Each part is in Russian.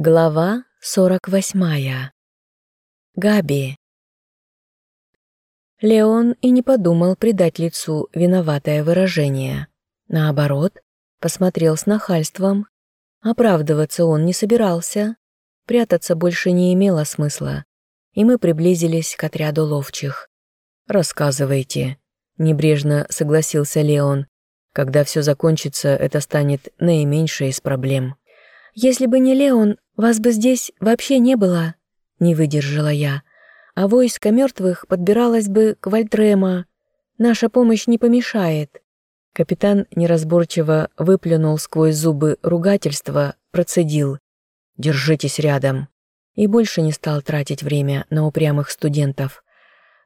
Глава 48. Габи. Леон и не подумал придать лицу виноватое выражение. Наоборот, посмотрел с нахальством. Оправдываться он не собирался, прятаться больше не имело смысла, и мы приблизились к отряду ловчих. «Рассказывайте», — небрежно согласился Леон. «Когда все закончится, это станет наименьшей из проблем». «Если бы не Леон, вас бы здесь вообще не было», — не выдержала я. «А войско мертвых подбиралось бы к Вальтрема. Наша помощь не помешает». Капитан неразборчиво выплюнул сквозь зубы ругательства, процедил. «Держитесь рядом». И больше не стал тратить время на упрямых студентов.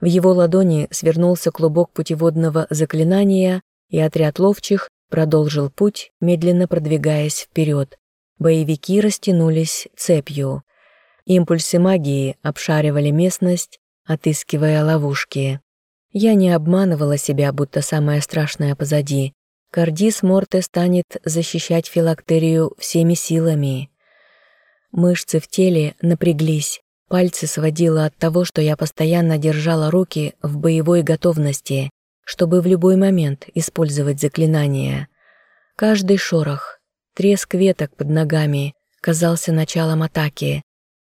В его ладони свернулся клубок путеводного заклинания, и отряд ловчих продолжил путь, медленно продвигаясь вперед. Боевики растянулись цепью. Импульсы магии обшаривали местность, отыскивая ловушки. Я не обманывала себя, будто самое страшное позади. Кардис Морте станет защищать филактерию всеми силами. Мышцы в теле напряглись, пальцы сводило от того, что я постоянно держала руки в боевой готовности, чтобы в любой момент использовать заклинание. Каждый шорох, Треск веток под ногами казался началом атаки,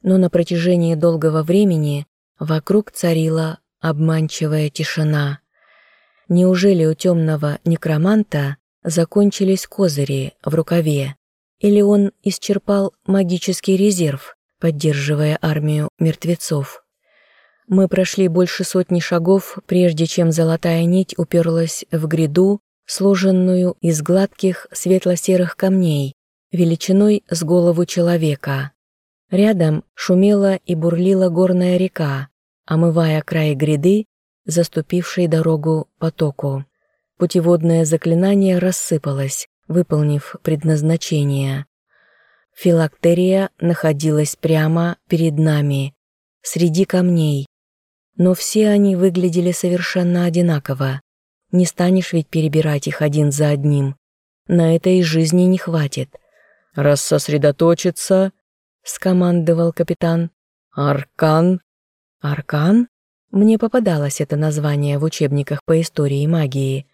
но на протяжении долгого времени вокруг царила обманчивая тишина. Неужели у темного некроманта закончились козыри в рукаве, или он исчерпал магический резерв, поддерживая армию мертвецов? Мы прошли больше сотни шагов, прежде чем золотая нить уперлась в гряду, сложенную из гладких светло-серых камней, величиной с голову человека. Рядом шумела и бурлила горная река, омывая край гряды, заступившей дорогу потоку. Путеводное заклинание рассыпалось, выполнив предназначение. Филактерия находилась прямо перед нами, среди камней, но все они выглядели совершенно одинаково. Не станешь ведь перебирать их один за одним. На это и жизни не хватит. «Раз сосредоточиться», — скомандовал капитан. «Аркан». «Аркан?» Мне попадалось это название в учебниках по истории магии.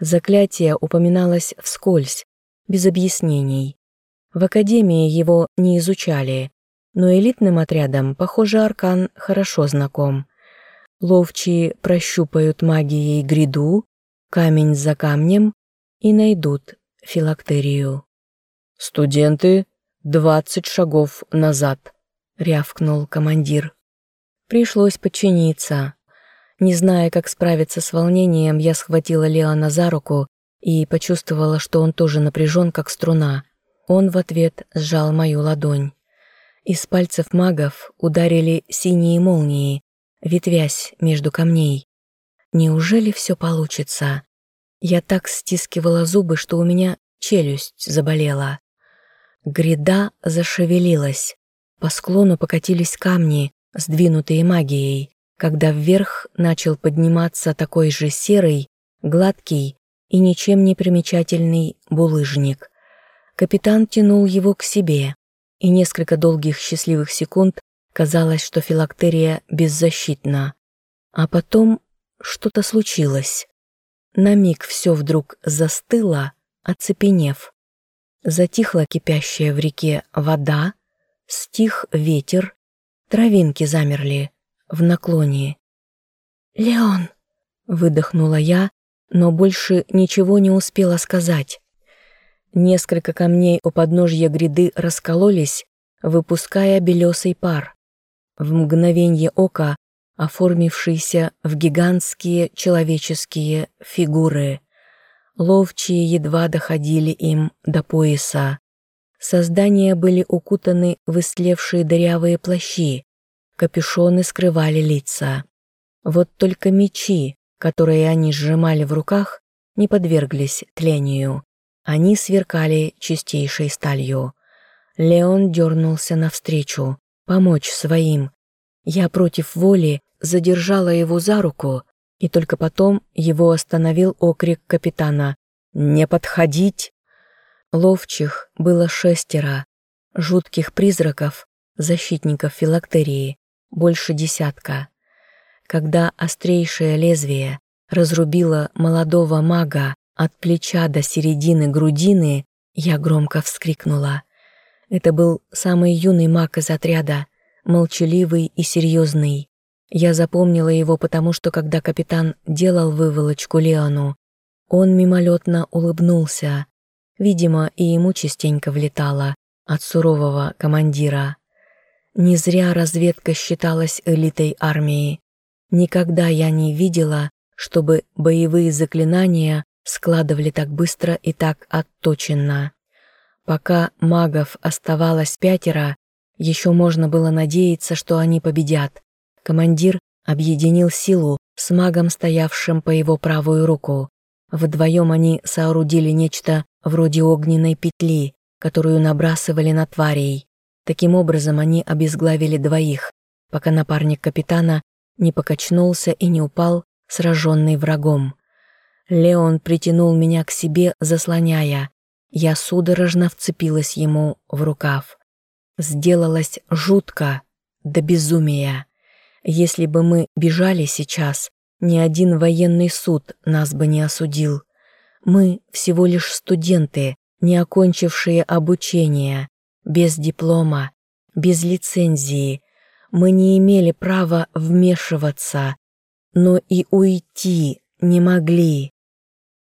Заклятие упоминалось вскользь, без объяснений. В академии его не изучали, но элитным отрядам, похоже, аркан хорошо знаком. Ловчие прощупают магией гряду, камень за камнем и найдут филактерию. «Студенты, двадцать шагов назад», — рявкнул командир. Пришлось подчиниться. Не зная, как справиться с волнением, я схватила Леона за руку и почувствовала, что он тоже напряжен, как струна. Он в ответ сжал мою ладонь. Из пальцев магов ударили синие молнии, ветвясь между камней. Неужели все получится? Я так стискивала зубы, что у меня челюсть заболела. Гряда зашевелилась. По склону покатились камни, сдвинутые магией, когда вверх начал подниматься такой же серый, гладкий и ничем не примечательный булыжник. Капитан тянул его к себе, и несколько долгих счастливых секунд Казалось, что филактерия беззащитна. А потом что-то случилось. На миг все вдруг застыло, оцепенев. Затихла кипящая в реке вода, стих ветер, травинки замерли в наклоне. «Леон!» — выдохнула я, но больше ничего не успела сказать. Несколько камней у подножья гряды раскололись, выпуская белесый пар в мгновенье ока оформившиеся в гигантские человеческие фигуры. Ловчие едва доходили им до пояса. Создания были укутаны в истлевшие дырявые плащи, капюшоны скрывали лица. Вот только мечи, которые они сжимали в руках, не подверглись тлению. Они сверкали чистейшей сталью. Леон дернулся навстречу помочь своим. Я против воли задержала его за руку, и только потом его остановил окрик капитана «Не подходить!». Ловчих было шестеро. Жутких призраков, защитников филактерии, больше десятка. Когда острейшее лезвие разрубило молодого мага от плеча до середины грудины, я громко вскрикнула. Это был самый юный маг из отряда, молчаливый и серьезный. Я запомнила его потому, что когда капитан делал выволочку Леону, он мимолетно улыбнулся. Видимо, и ему частенько влетало от сурового командира. Не зря разведка считалась элитой армии. Никогда я не видела, чтобы боевые заклинания складывали так быстро и так отточенно. Пока магов оставалось пятеро, еще можно было надеяться, что они победят. Командир объединил силу с магом, стоявшим по его правую руку. Вдвоем они соорудили нечто вроде огненной петли, которую набрасывали на тварей. Таким образом они обезглавили двоих, пока напарник капитана не покачнулся и не упал, сраженный врагом. Леон притянул меня к себе, заслоняя. Я судорожно вцепилась ему в рукав. Сделалось жутко, до безумия. Если бы мы бежали сейчас, ни один военный суд нас бы не осудил. Мы всего лишь студенты, не окончившие обучение, без диплома, без лицензии. Мы не имели права вмешиваться, но и уйти не могли.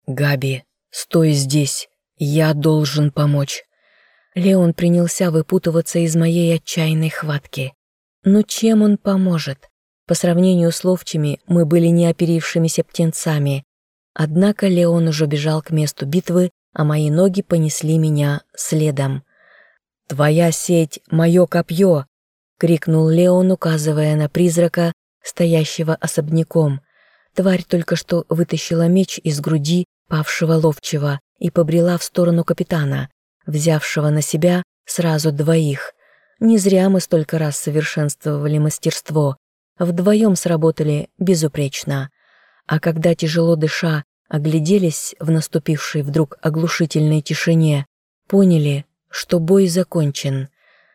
«Габи, стой здесь, я должен помочь». Леон принялся выпутываться из моей отчаянной хватки. Но чем он поможет? По сравнению с ловчими мы были неоперившимися птенцами. Однако Леон уже бежал к месту битвы, а мои ноги понесли меня следом. «Твоя сеть — мое копье!» — крикнул Леон, указывая на призрака, стоящего особняком. Тварь только что вытащила меч из груди павшего ловчего и побрела в сторону капитана, взявшего на себя сразу двоих. Не зря мы столько раз совершенствовали мастерство, вдвоем сработали безупречно. А когда, тяжело дыша, огляделись в наступившей вдруг оглушительной тишине, поняли, что бой закончен.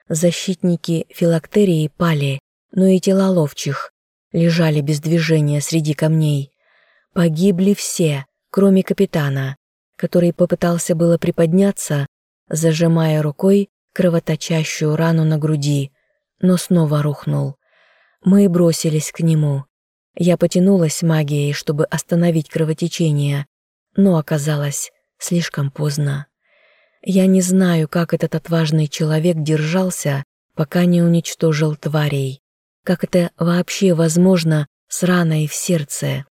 Защитники филактерии пали, но и тела ловчих лежали без движения среди камней. Погибли все, кроме капитана, который попытался было приподняться, зажимая рукой кровоточащую рану на груди, но снова рухнул. Мы бросились к нему. Я потянулась магией, чтобы остановить кровотечение, но оказалось слишком поздно. Я не знаю, как этот отважный человек держался, пока не уничтожил тварей. Как это вообще возможно с раной в сердце?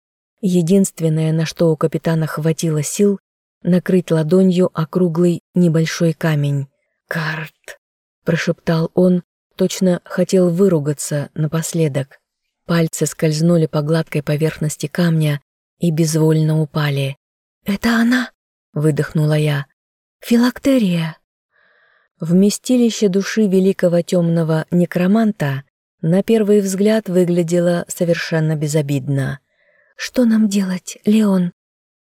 Единственное, на что у капитана хватило сил, накрыть ладонью округлый небольшой камень. «Карт!» – прошептал он, Точно хотел выругаться напоследок. Пальцы скользнули по гладкой поверхности камня и безвольно упали. «Это она?» — выдохнула я. «Филактерия!» Вместилище души великого темного некроманта на первый взгляд выглядело совершенно безобидно. «Что нам делать, Леон?»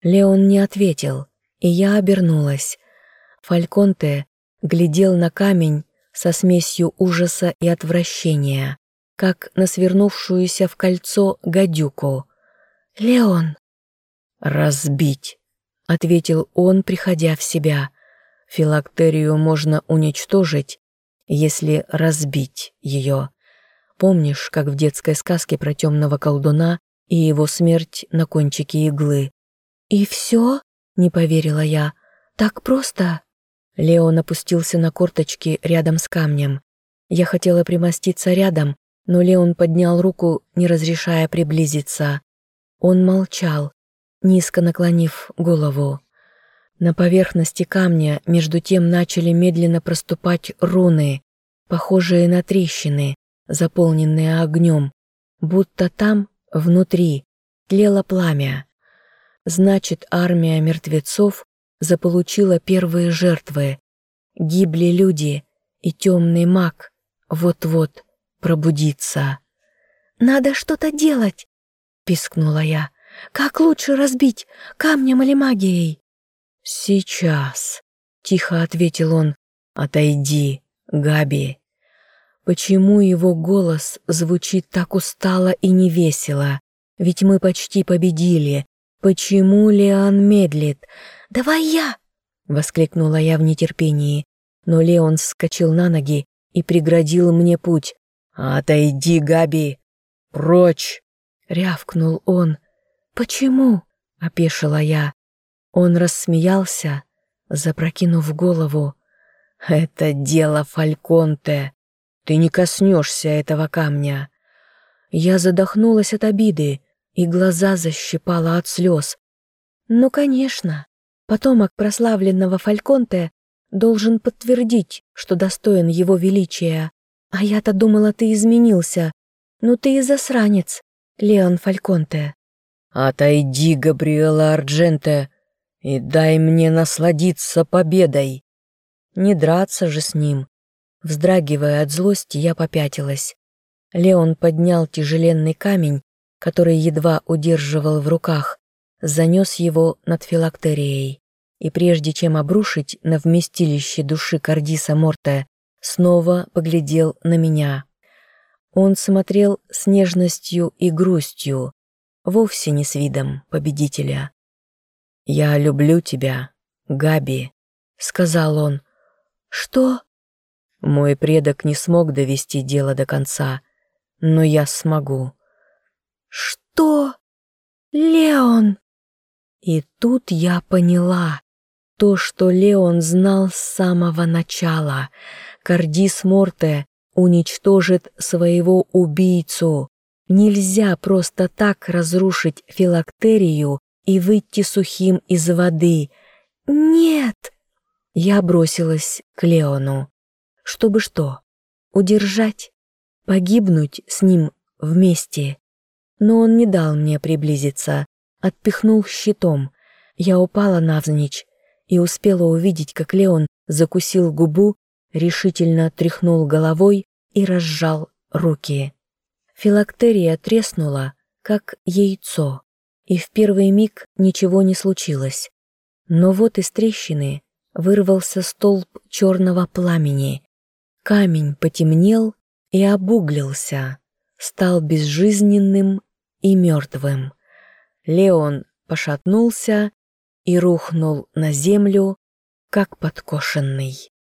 Леон не ответил, и я обернулась. Фальконте глядел на камень со смесью ужаса и отвращения, как на свернувшуюся в кольцо гадюку. «Леон!» «Разбить!» — ответил он, приходя в себя. «Филактерию можно уничтожить, если разбить ее. Помнишь, как в детской сказке про темного колдуна и его смерть на кончике иглы?» «И все?» — не поверила я. «Так просто?» Леон опустился на корточки рядом с камнем. Я хотела примоститься рядом, но Леон поднял руку, не разрешая приблизиться. Он молчал, низко наклонив голову. На поверхности камня между тем начали медленно проступать руны, похожие на трещины, заполненные огнем, будто там, внутри, тлело пламя. Значит, армия мертвецов заполучила первые жертвы. Гибли люди, и темный маг вот-вот пробудится. «Надо что-то делать!» — пискнула я. «Как лучше разбить, камнем или магией?» «Сейчас», — тихо ответил он. «Отойди, Габи. Почему его голос звучит так устало и невесело? Ведь мы почти победили. Почему Леон медлит? «Давай я!» — воскликнула я в нетерпении. Но Леон вскочил на ноги и преградил мне путь. «Отойди, Габи! Прочь!» — рявкнул он. «Почему?» — опешила я. Он рассмеялся, запрокинув голову. «Это дело Фальконте. Ты не коснешься этого камня». Я задохнулась от обиды, и глаза защипала от слез. «Ну, конечно, потомок прославленного Фальконте должен подтвердить, что достоин его величия. А я-то думала, ты изменился. Ну ты и засранец, Леон Фальконте». «Отойди, Габриэла Ардженте, и дай мне насладиться победой». Не драться же с ним. Вздрагивая от злости, я попятилась. Леон поднял тяжеленный камень, который едва удерживал в руках, занес его над филактерией. И прежде чем обрушить на вместилище души Кардиса Морте, снова поглядел на меня. Он смотрел с нежностью и грустью, вовсе не с видом победителя. «Я люблю тебя, Габи», — сказал он. «Что?» Мой предок не смог довести дело до конца, но я смогу. «Что? Леон?» И тут я поняла то, что Леон знал с самого начала. Кардис Морте уничтожит своего убийцу. Нельзя просто так разрушить филактерию и выйти сухим из воды. «Нет!» Я бросилась к Леону. Чтобы что? Удержать? Погибнуть с ним вместе? Но он не дал мне приблизиться, отпихнул щитом. Я упала навзничь и успела увидеть, как Леон закусил губу, решительно тряхнул головой и разжал руки. Филактерия треснула, как яйцо, и в первый миг ничего не случилось. Но вот из трещины вырвался столб черного пламени, Камень потемнел и обуглился, стал безжизненным и мертвым. Леон пошатнулся и рухнул на землю, как подкошенный.